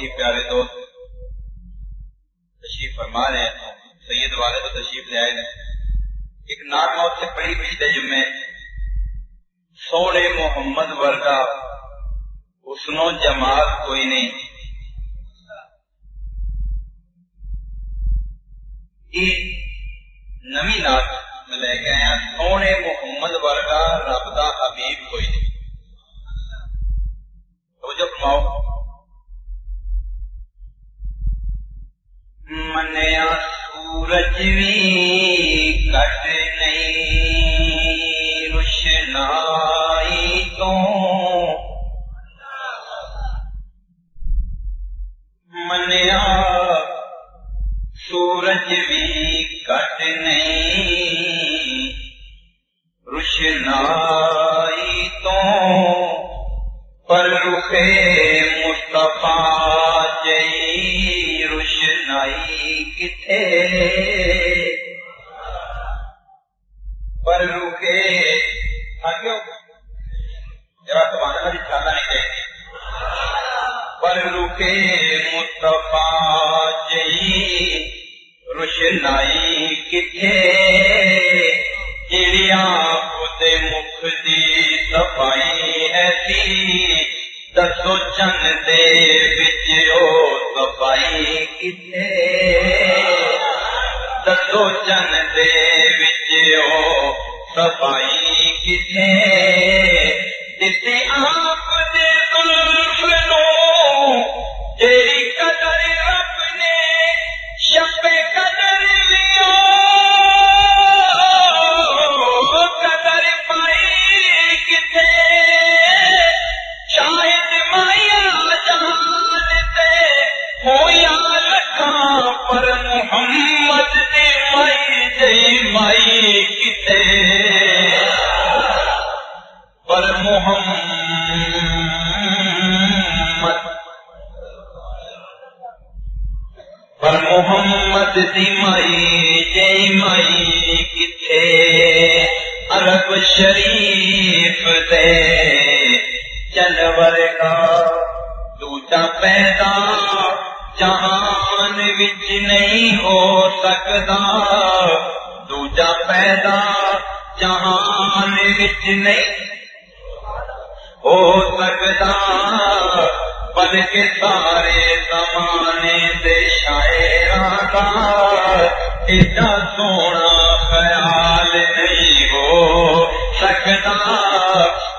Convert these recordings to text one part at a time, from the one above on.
ہی پیارے دوست، تشریف فرما رہے ہیں سید والے تو تشریف لے آئے ایک نار موت سے پڑی پچھلے جمعے سوڑے محمد ورگا اسنو جماعت کوئی نہیں۔ نمی نات میں لے کے آیا سونے محمد ورگا، رب دا حبیب کوئی نہیں۔ توجہ فرماؤ منیا سورج بھی کٹ نہیں روشنائی تو منیا سورج بھی کٹ نہیں روشنائی تو پر رخے روشنائی کتنے پر رخے ذرا تو آنا بھی چاہتا نہیں چاہیے پر رکے مصطفیٰ جئی، روشنائی کتنے جڑیاں خود مکھ دی صفائی ایسی دسو چن دے بچ او صفائی کتنے دسو چن دے بچ او صفائی کتنے محمد دی مائی جی مائی کتھے عرب شریف دے۔ جنور کا دوجا پیدا، جہان وچ نہیں ہو سکتا۔ دوجا پیدا، جہان وچ نہیں ہو سکتا۔ بن کے سارے زمانے دے شاعراں ایڈا سونا خیال نہیں ہو سکتا۔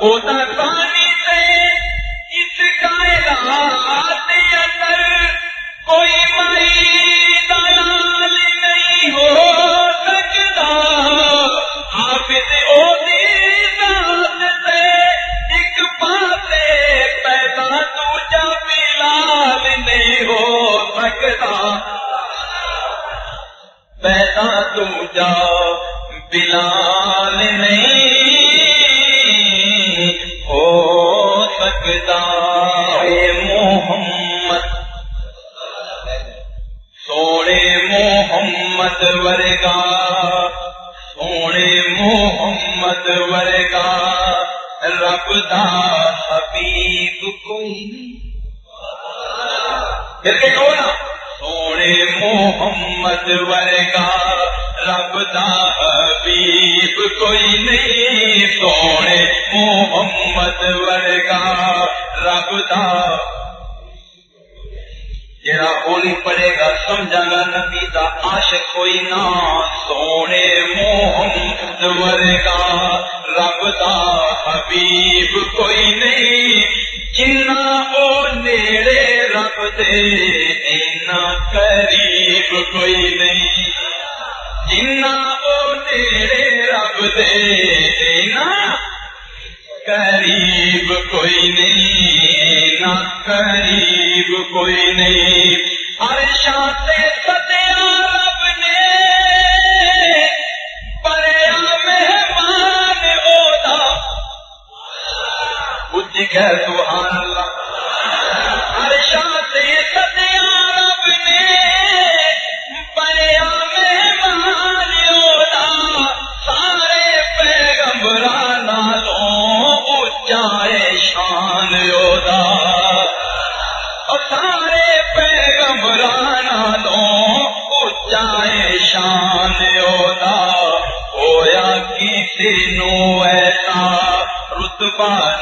وہ سکتا پیدا دوجا بلال نہیں ہو سکتا۔ اے محمد، سونے محمد ورگا، سونے محمد ورگا، رب دا حبیب کوئی نہیں۔ پھر کہ کہو نا محمد ورگا، رب دا حبیب کوئی نہیں سونے محمد ورگا، رب دا۔ جڑا ہولی پڑے گا، سمجھا گا نبی دا عاشق کوئی نہ سونے۔ محمد ورگا، رب دا حبیب کوئی نہیں۔ جنا او نیڑے رب دے سارے پیغمبران دو اچائے شان ہویا کسی نو ایسا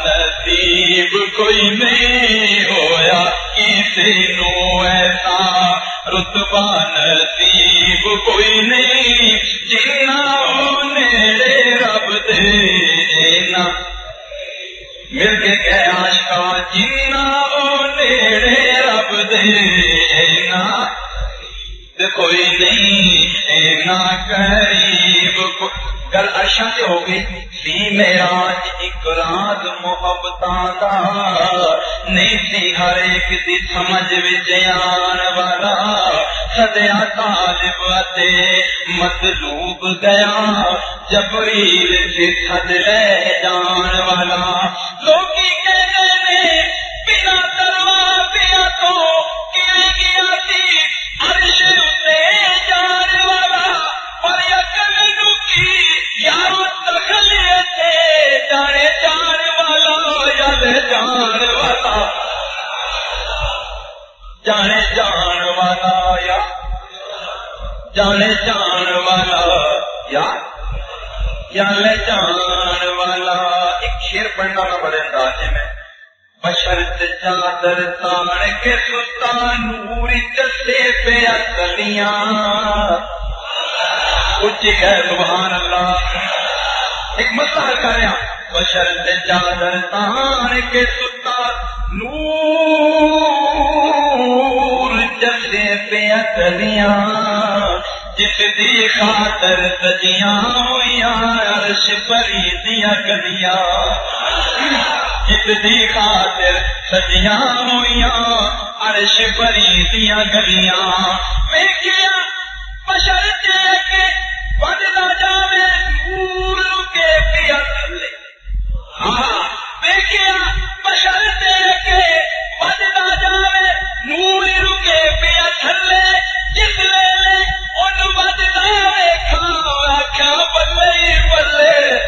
نصیب کوئی نہیں۔ ہویا کسی نو ایسا رتبہ نصیب کوئی نہیں۔ جنا ہونے گل ارشا ہو گئی۔ سی میرا ایک رات محبت نہیں سی ہر ایک دی سمجھ بچ آن والا۔ سدیا طالب تے مطلوب گیا جبریل سے سد لے جان والا۔ لوگ کہتے جانے جان والا یاد جان والا؟ جانے جان والا یا جانے جان والا یا جانے جان والا؟ ایک شیر پڑھنا میں بڑے انداز میں بشرت چادر تان کے سلطان، نور چسے پہ اکلیاں اچھی ہے، سبحان اللہ۔ ایک مسئلہ حل کر رہا چادر تان کے سلطان نور چسے پہ اکلیاں جس دی خاطر سجیاں ہوئیاں، عرش پری دیا گلیاں جس دی خاطر سجیاں ہوئیاں، عرش پری دیا گلیاں میں کیا بشر کے بدلا جاوے، نور کے پیا تھلے ہاں کے جاوے نور پیا تھلے جس ویلے ان کیا بلے بلے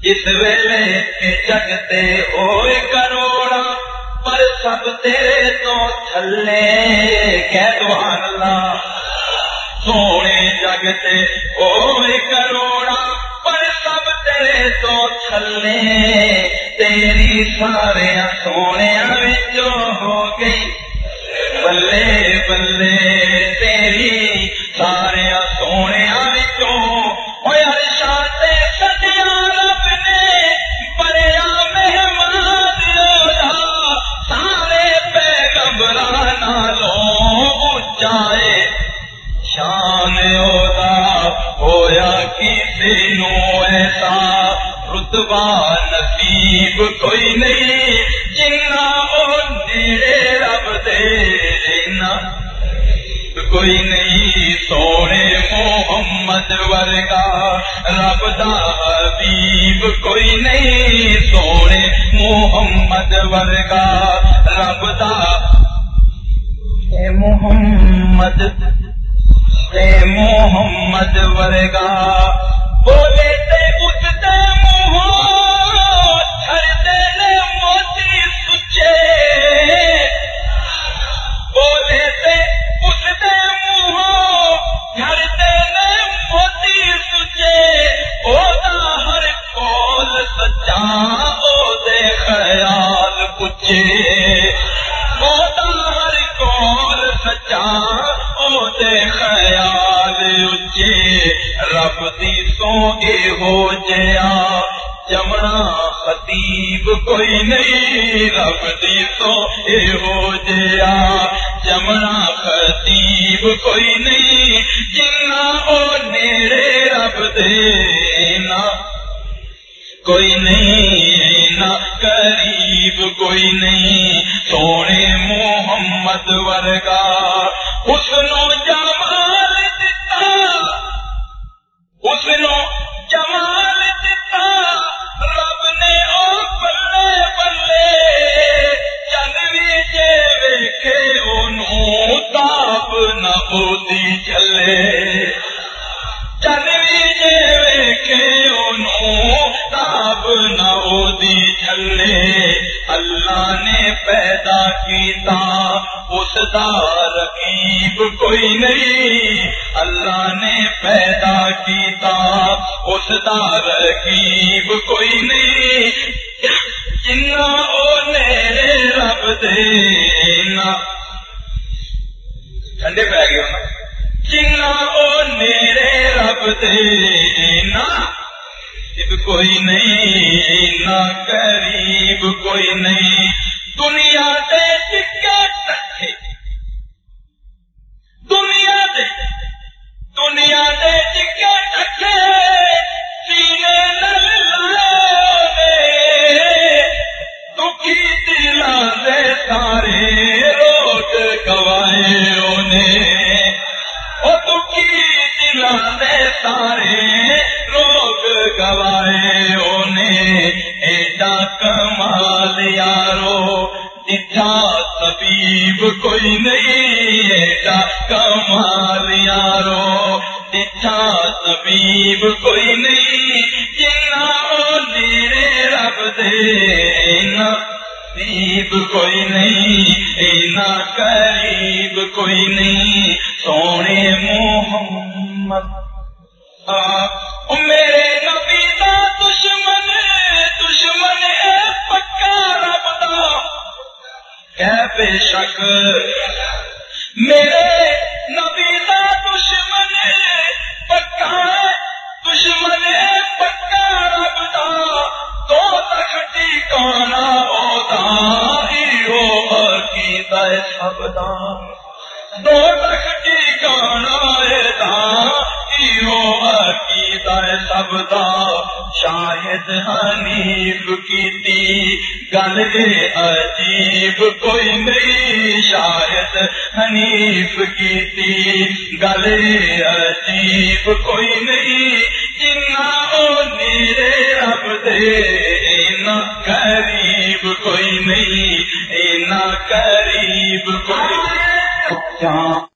جس ویلے کے جگتے ہوئے کروڑا، پر سب تیرے تو تھلے اللہ، سونے جگتے ہوئے کروڑا۔ تیرے تو تیری سارے سونے ہو گئی۔ بلے بلے، تیری سارے سونے ہویا شاتے سدیا رب نے۔ مہمان سارے پیغمبرانا لو اچائے شان ہویا کسی نو ایسا رتبہ نصیب کوئی نہیں جنا رب دے کوئی نہیں سونے محمد ورگا، رب دا حبیب۔ کوئی نہیں سونے محمد ورگا، رب دا اے محمد اے محمد ورگا۔ خیال اچے رب دی سو ہو جیا۔ جمنا خطیب کوئی نہیں، رب دی سو اے ہو جیا۔ جمنا خطیب کوئی نہیں جنا او نیڑے رب دینا۔ کوئی نہیں، نہ قریب کوئی نہیں، سونے محمد ورگا۔ حسن و جمال پیدا کیتا، اس دا رقیب کوئی نہیں۔ اللہ نے پیدا کیتا، اس دا رقیب کوئی نہیں۔ جنا رب دینا ٹھنڈے پی گئے ہونا جنا رب دینا کوئی نہیں، نہ قریب کوئی نہیں۔ دنیا دے ٹکے دنیا دے دنیا دے ٹکے ٹکے۔ سینے نل لائے دکھی دلا دے سارے روز گوائے انہیں۔ وہ دکھی دلا دے سارے کوئی نہیں ایڈا کمال یارو دھا طبیب کوئی نہیں جنا میرے رب دے قریب کوئی نہیں، اینا قریب کوئی نہیں، سونے محمد میرے بے شک۔ میرے نبی دا دشمن پکا دشمن پکا رب دا۔ دو تک ٹھکانا ہوتا ہی ہو عقیدہ سب دا۔ دو تک ٹھکانا ہے دا ہی ہو عقیدہ سب دا۔ شاید حنیف کیتی گل عجیب، کوئی نہیں شاید حنیف کیتی گل عجیب، کوئی نہیں جنا او رب دے۔